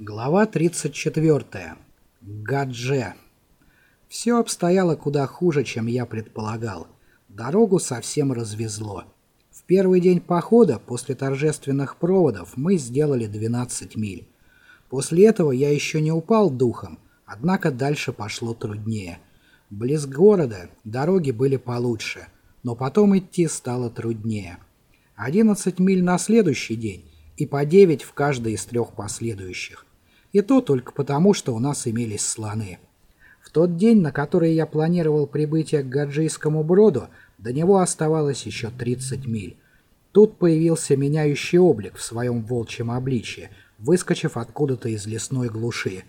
Глава 34. Гадже. Все обстояло куда хуже, чем я предполагал. Дорогу совсем развезло. В первый день похода, после торжественных проводов, мы сделали 12 миль. После этого я еще не упал духом, однако дальше пошло труднее. Близ города дороги были получше, но потом идти стало труднее. 11 миль на следующий день и по 9 в каждой из трех последующих. И то только потому, что у нас имелись слоны. В тот день, на который я планировал прибытие к Гаджийскому броду, до него оставалось еще 30 миль. Тут появился меняющий облик в своем волчьем обличье, выскочив откуда-то из лесной глуши.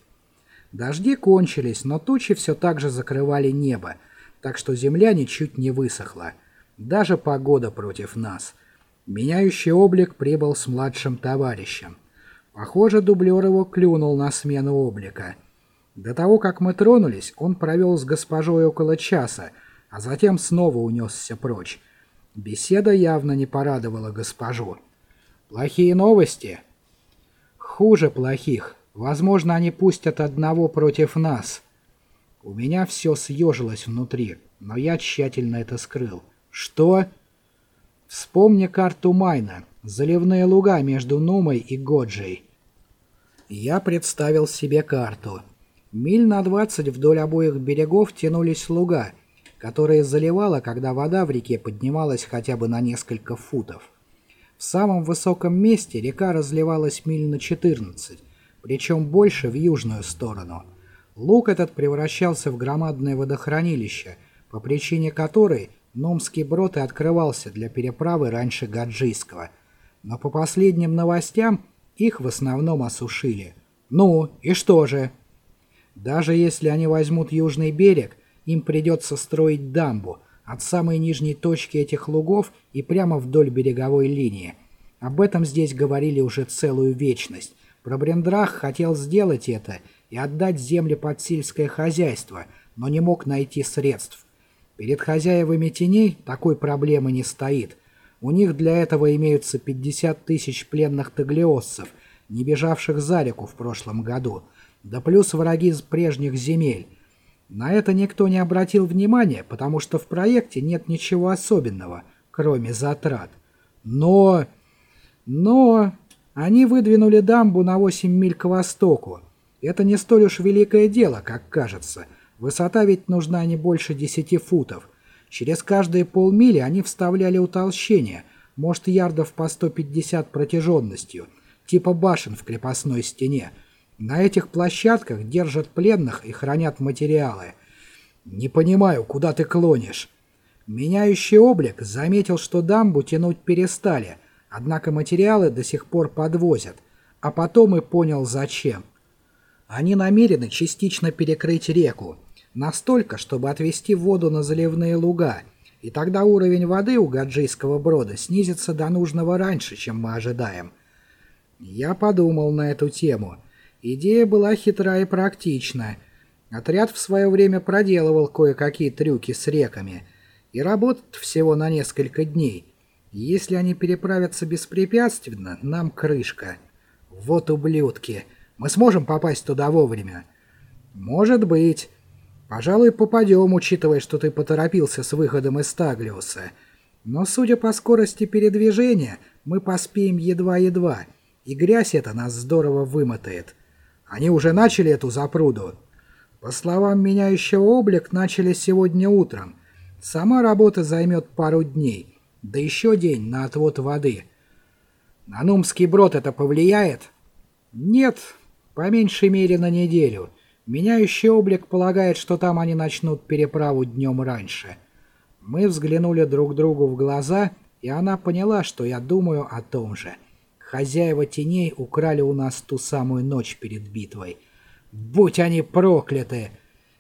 Дожди кончились, но тучи все так же закрывали небо, так что земля ничуть не высохла. Даже погода против нас — Меняющий облик прибыл с младшим товарищем. Похоже, дублер его клюнул на смену облика. До того, как мы тронулись, он провел с госпожой около часа, а затем снова унесся прочь. Беседа явно не порадовала госпожу. «Плохие новости?» «Хуже плохих. Возможно, они пустят одного против нас». У меня все съежилось внутри, но я тщательно это скрыл. «Что?» Вспомни карту Майна, заливные луга между Нумой и Годжей. Я представил себе карту. Миль на 20 вдоль обоих берегов тянулись луга, которые заливало, когда вода в реке поднималась хотя бы на несколько футов. В самом высоком месте река разливалась миль на 14, причем больше в южную сторону. Луг этот превращался в громадное водохранилище, по причине которой Номский брод и открывался для переправы раньше Гаджийского, но по последним новостям их в основном осушили. Ну, и что же? Даже если они возьмут южный берег, им придется строить дамбу от самой нижней точки этих лугов и прямо вдоль береговой линии. Об этом здесь говорили уже целую вечность. Пробрендрах хотел сделать это и отдать земли под сельское хозяйство, но не мог найти средств. Перед хозяевами теней такой проблемы не стоит. У них для этого имеются 50 тысяч пленных таглиоссов, не бежавших за реку в прошлом году, да плюс враги из прежних земель. На это никто не обратил внимания, потому что в проекте нет ничего особенного, кроме затрат. Но... Но... Они выдвинули дамбу на 8 миль к востоку. Это не столь уж великое дело, как кажется — Высота ведь нужна не больше 10 футов. Через каждые полмили они вставляли утолщение, может ярдов по 150 протяженностью, типа башен в крепостной стене. На этих площадках держат пленных и хранят материалы. Не понимаю, куда ты клонишь. Меняющий облик заметил, что дамбу тянуть перестали, однако материалы до сих пор подвозят, а потом и понял зачем. Они намерены частично перекрыть реку, Настолько, чтобы отвести воду на заливные луга, и тогда уровень воды у Гаджийского брода снизится до нужного раньше, чем мы ожидаем. Я подумал на эту тему. Идея была хитра и практична. Отряд в свое время проделывал кое-какие трюки с реками, и работает всего на несколько дней. Если они переправятся беспрепятственно, нам крышка. Вот ублюдки. Мы сможем попасть туда вовремя? Может быть. Пожалуй, попадем, учитывая, что ты поторопился с выходом из Таглиуса. Но, судя по скорости передвижения, мы поспеем едва-едва, и грязь эта нас здорово вымотает. Они уже начали эту запруду. По словам меняющего облик, начали сегодня утром. Сама работа займет пару дней, да еще день на отвод воды. На Нумский брод это повлияет? Нет, по меньшей мере на неделю. Меняющий облик полагает, что там они начнут переправу днем раньше. Мы взглянули друг другу в глаза, и она поняла, что я думаю о том же. Хозяева теней украли у нас ту самую ночь перед битвой. Будь они прокляты!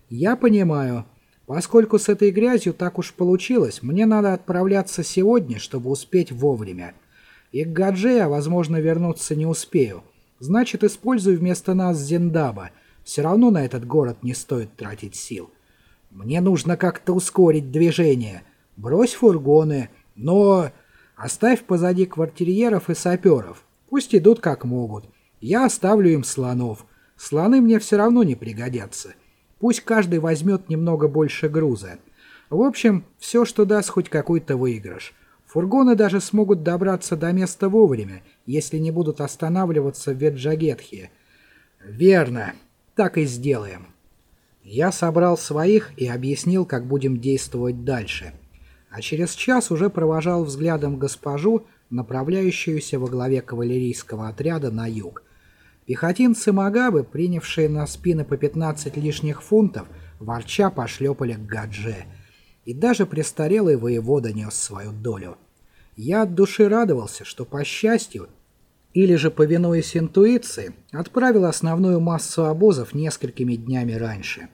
Я понимаю. Поскольку с этой грязью так уж получилось, мне надо отправляться сегодня, чтобы успеть вовремя. И к Гаджея, возможно, вернуться не успею. Значит, используй вместо нас Зендаба — все равно на этот город не стоит тратить сил. Мне нужно как-то ускорить движение. Брось фургоны, но оставь позади квартирьеров и саперов. Пусть идут как могут. Я оставлю им слонов. Слоны мне все равно не пригодятся. Пусть каждый возьмет немного больше груза. В общем, все, что даст хоть какой-то выигрыш. Фургоны даже смогут добраться до места вовремя, если не будут останавливаться в Веджагетхе. Верно. Так и сделаем. Я собрал своих и объяснил, как будем действовать дальше. А через час уже провожал взглядом госпожу, направляющуюся во главе кавалерийского отряда на юг. Пехотинцы Магабы, принявшие на спины по 15 лишних фунтов, ворча пошлепали к Гадже. И даже престарелый воевода нес свою долю. Я от души радовался, что, по счастью, или же, повинуясь интуиции, отправил основную массу обозов несколькими днями раньше.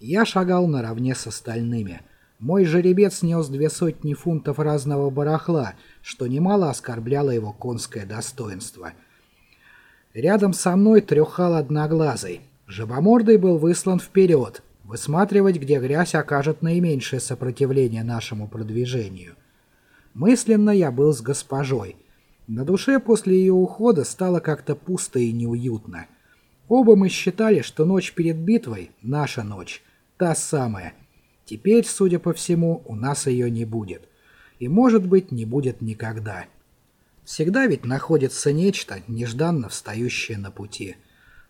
Я шагал наравне с остальными. Мой жеребец нес две сотни фунтов разного барахла, что немало оскорбляло его конское достоинство — Рядом со мной трехал одноглазый. Жабомордый был выслан вперед, высматривать, где грязь окажет наименьшее сопротивление нашему продвижению. Мысленно я был с госпожой. На душе после ее ухода стало как-то пусто и неуютно. Оба мы считали, что ночь перед битвой — наша ночь, та самая. Теперь, судя по всему, у нас ее не будет. И, может быть, не будет никогда. Всегда ведь находится нечто, нежданно встающее на пути.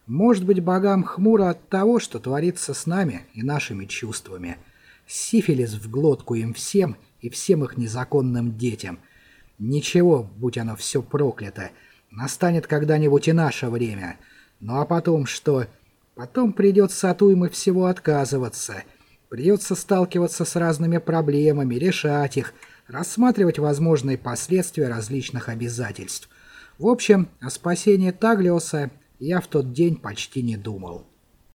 Может быть, богам хмуро от того, что творится с нами и нашими чувствами. Сифилис в глотку им всем и всем их незаконным детям. Ничего, будь оно все проклято, настанет когда-нибудь и наше время. Ну а потом что? Потом придется от уймы всего отказываться. Придется сталкиваться с разными проблемами, решать их, рассматривать возможные последствия различных обязательств. В общем, о спасении Таглиоса я в тот день почти не думал.